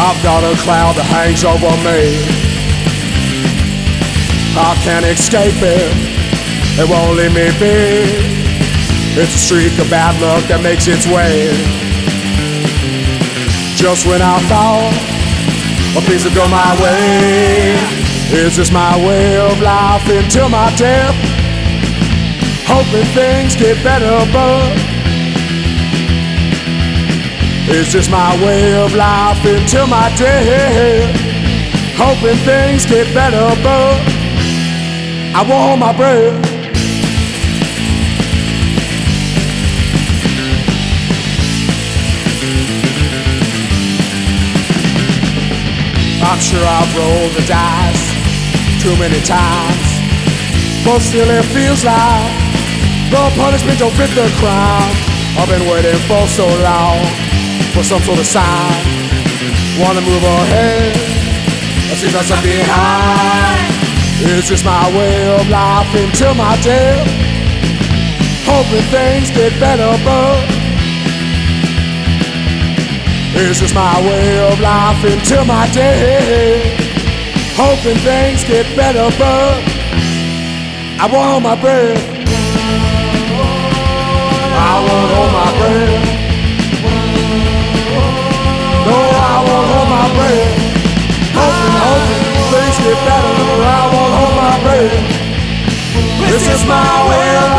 I've got a cloud that hangs over me. I can't escape it, it won't leave me be. It's a streak of bad luck that makes its way. Just when I thought a piece would go my way, is this my way of life until my death? Hoping things get better, but is just my way of life until my death? Hoping things get better, but I hold my breath. I'm sure I've rolled the dice too many times, but still it feels like the punishment don't fit the crime. I've been waiting for so long for some sort of sign. Wanna move ahead, I see nothing behind. It's just my way of life until my death. Hoping things get better, but it's just my way of life until my day. Hoping things get better, but I won't hold my breath. I won't hold my breath. This is my way